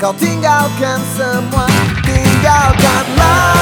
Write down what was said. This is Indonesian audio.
Kau tinggalkan semua Tinggalkanlah.